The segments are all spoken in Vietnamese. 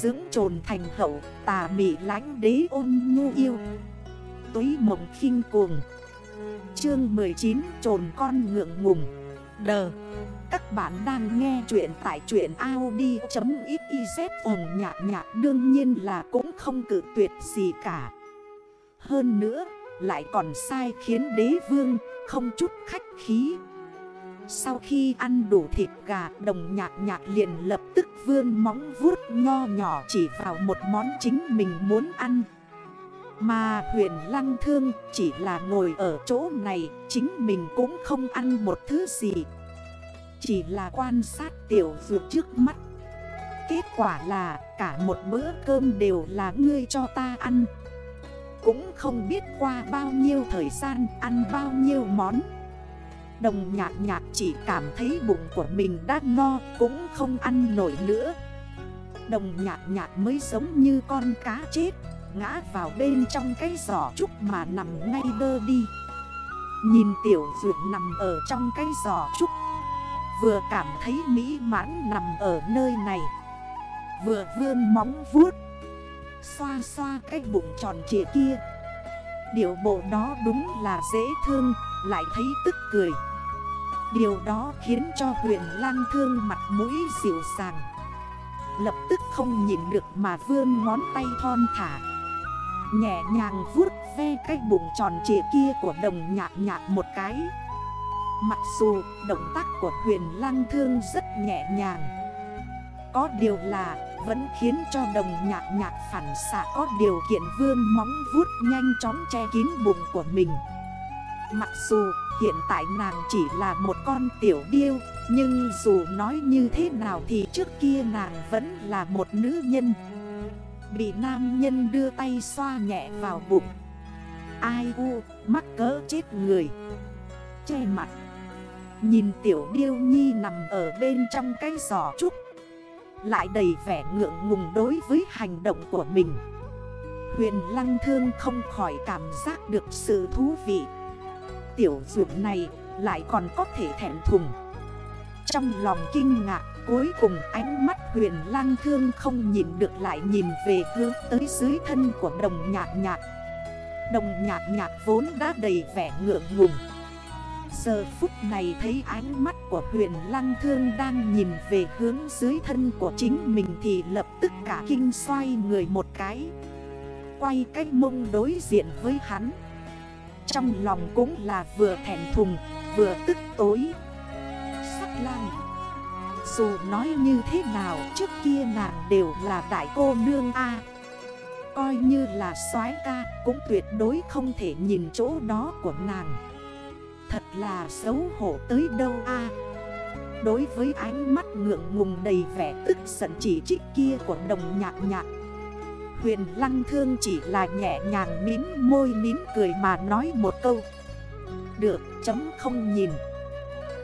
Dưỡng trồn thành hậu, tà mị lánh đế ôn nhu yêu. Túy mộng khinh cuồng. Chương 19 trồn con ngượng ngùng. Đờ. Các bạn đang nghe chuyện tại chuyện Audi.xyz ồn nhạc nhạc đương nhiên là cũng không cử tuyệt gì cả. Hơn nữa, lại còn sai khiến đế vương không chút khách khí. Sau khi ăn đủ thịt gà, đồng nhạc nhạc liền lập tức vươn móng vuốt nho nhỏ chỉ vào một món chính mình muốn ăn. Mà huyền lăng thương chỉ là ngồi ở chỗ này, chính mình cũng không ăn một thứ gì. Chỉ là quan sát tiểu dược trước mắt. Kết quả là cả một bữa cơm đều là ngươi cho ta ăn. Cũng không biết qua bao nhiêu thời gian, ăn bao nhiêu món. Đồng nhạc nhạc chỉ cảm thấy bụng của mình đã no, Cũng không ăn nổi nữa. Đồng nhạc nhạc mới giống như con cá chết, Ngã vào bên trong cái giỏ trúc mà nằm ngay đơ đi. Nhìn tiểu dược nằm ở trong cái giỏ trúc, Vừa cảm thấy mỹ mãn nằm ở nơi này, Vừa vươn móng vuốt, Xoa xoa cái bụng tròn trịa kia. Điều bộ đó đúng là dễ thương, Lại thấy tức cười. Điều đó khiến cho huyền lang thương mặt mũi dịu dàng. Lập tức không nhìn được mà vươn ngón tay thon thả. Nhẹ nhàng vuốt ve cái bụng tròn trịa kia của đồng nhạc nhạc một cái. Mặc dù động tác của huyền lang thương rất nhẹ nhàng, Có điều là vẫn khiến cho đồng nhạc nhạc phản xạ có điều kiện vươn móng vuốt nhanh chóng che kín bụng của mình. Mặc dù hiện tại nàng chỉ là một con tiểu điêu, Nhưng dù nói như thế nào thì trước kia nàng vẫn là một nữ nhân. Bị nam nhân đưa tay xoa nhẹ vào bụng. Ai u, mắc cỡ chết người. Che mặt. Nhìn tiểu điêu nhi nằm ở bên trong cái giỏ trúc. Lại đầy vẻ ngượng ngùng đối với hành động của mình. Huyền Lăng Thương không khỏi cảm giác được sự thú vị. Tiểu dụng này lại còn có thể thẹn thùng. Trong lòng kinh ngạc, cuối cùng ánh mắt huyền lang thương không nhìn được lại nhìn về hướng tới dưới thân của đồng nhạc nhạc. Đồng nhạc nhạc vốn đã đầy vẻ ngượng ngùng. Giờ phút này thấy ánh mắt của huyền lăng thương đang nhìn về hướng dưới thân của chính mình thì lập tức cả kinh xoay người một cái. Quay cách mông đối diện với hắn. Trong lòng cũng là vừa thèm thùng, vừa tức tối. Sắc lang, Dù nói như thế nào, trước kia nàng đều là đại cô nương A. Coi như là soái ca cũng tuyệt đối không thể nhìn chỗ đó của nàng. Thật là xấu hổ tới đâu a. Đối với ánh mắt ngượng ngùng đầy vẻ tức giận chỉ trích kia của đồng nhạc nhạc Huyền lăng thương chỉ là nhẹ nhàng mím môi mím cười mà nói một câu. Được chấm không nhìn.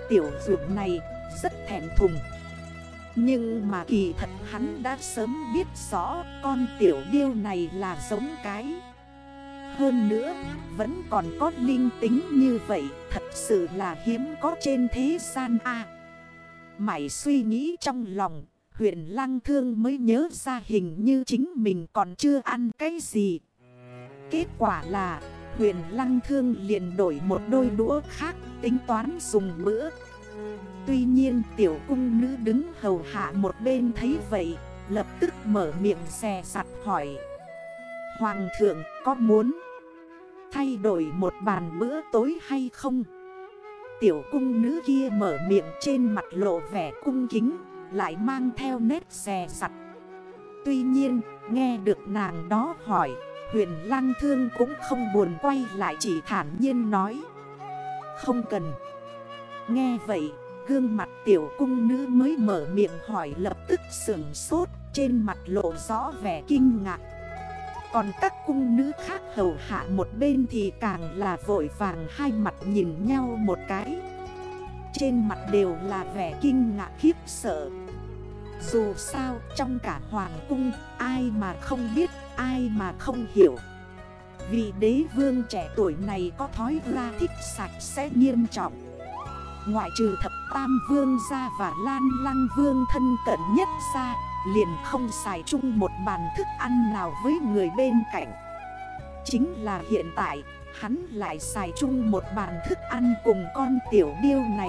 Tiểu dụng này rất thèm thùng. Nhưng mà kỳ thật hắn đã sớm biết rõ con tiểu điêu này là giống cái. Hơn nữa, vẫn còn có linh tính như vậy Thật sự là hiếm có trên thế gian A. Mãi suy nghĩ trong lòng Huyện Lăng Thương mới nhớ ra hình như chính mình còn chưa ăn cái gì. Kết quả là huyện Lăng Thương liền đổi một đôi đũa khác tính toán dùng bữa. Tuy nhiên tiểu cung nữ đứng hầu hạ một bên thấy vậy Lập tức mở miệng xè sặt hỏi. Hoàng thượng có muốn thay đổi một bàn bữa tối hay không? Tiểu cung nữ kia mở miệng trên mặt lộ vẻ cung kính, lại mang theo nét xè sặt. Tuy nhiên, nghe được nàng đó hỏi, huyền lăng thương cũng không buồn quay lại chỉ thản nhiên nói. Không cần. Nghe vậy, gương mặt tiểu cung nữ mới mở miệng hỏi lập tức sườn sốt, trên mặt lộ rõ vẻ kinh ngạc. Còn các cung nữ khác hầu hạ một bên thì càng là vội vàng hai mặt nhìn nhau một cái trên mặt đều là vẻ kinh ngạc khiếp sợ. Dù sao, trong cả hoàng cung, ai mà không biết, ai mà không hiểu. Vì đế vương trẻ tuổi này có thói ra thích sạch sẽ nghiêm trọng. Ngoại trừ thập tam vương gia và lan lăng vương thân cận nhất ra, Liền không xài chung một bàn thức ăn nào với người bên cạnh. Chính là hiện tại, Hắn lại xài chung một bàn thức ăn cùng con tiểu điêu này.